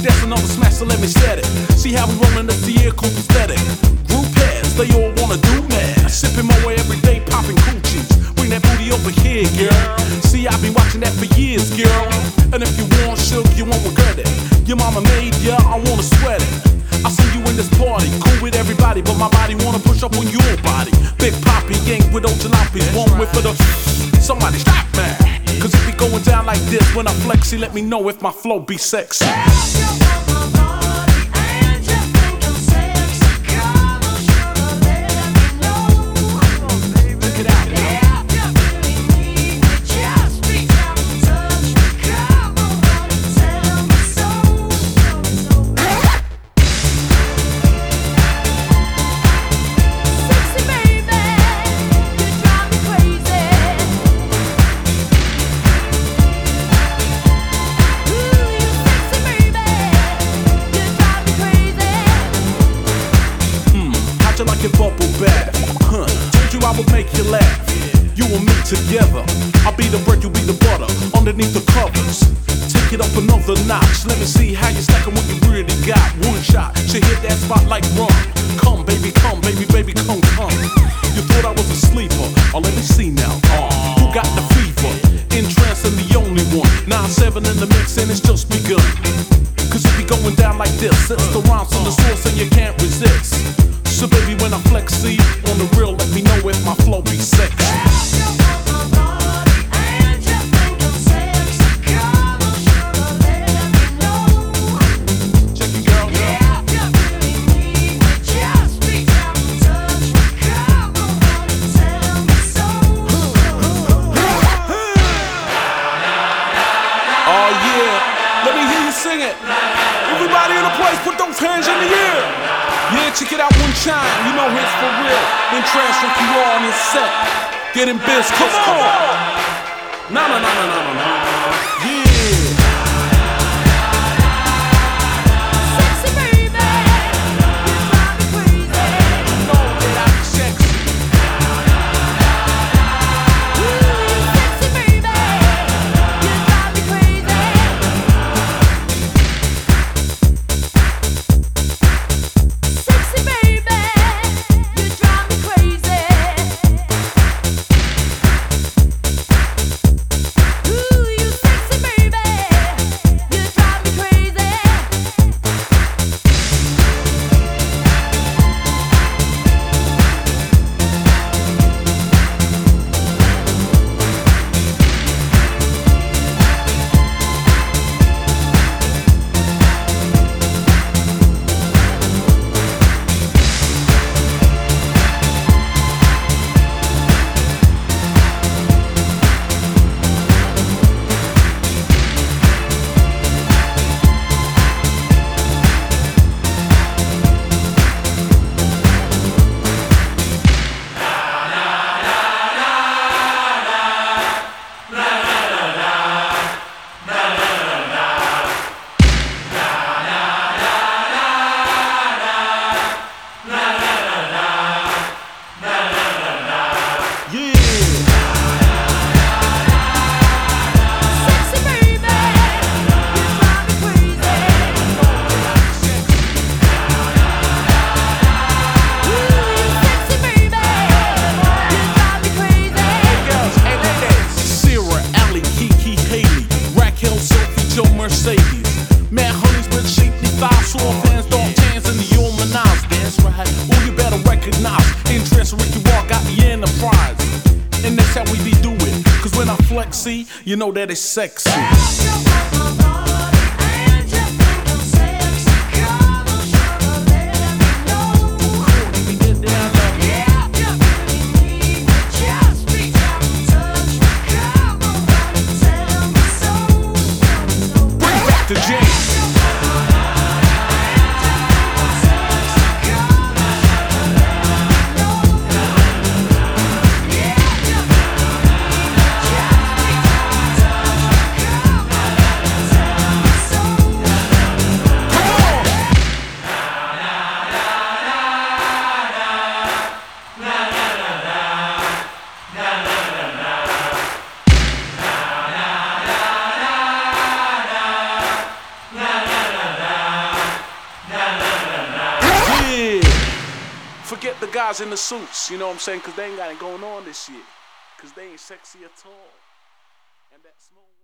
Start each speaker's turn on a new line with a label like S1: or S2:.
S1: That's another smash, so let me set it. See how we rollin' up the air, cool aesthetic. Group heads, they all wanna do mad. Sipping way every day, popping coochies. Bring that booty over here, girl. See, I've been watching that for years, girl. And if you want sugar, you won't regret it. Your mama made ya, I wanna sweat it. I see you in this party, cool with everybody, but my body wanna push up on your body. Big Poppy, gang with old jalopies, one whip for the. Somebody stop me. Cause if it going down like this, when I flex, he let me know if my flow be sexy. Together. I'll be the bread, you'll be the butter. Underneath the covers. Take it up another notch. Let me see how you stacking what you really got. One shot, she hit that spot like rum. Come, baby, come, baby, baby, come, come. You thought I was a sleeper. Oh, let me see now. Uh, who got the fever? In trance and the only one. 9-7 in the mix and it's just begun. Cause it be going down like this. It's the rhymes from the source and you can't resist. So baby, when I flex, see on the real, let me know if my flow be sexy. Everybody in the place, put those hands in the air. Yeah, check it out one time. You know it's for real. Then transfer all on your set. Getting biz, come on. No, no, no, no, no, no, no. See, you know that it's sexy. The jam. The guys in the suits, you know what I'm saying? Because they ain't got it going on this year. Because they ain't sexy at all. And that smooth.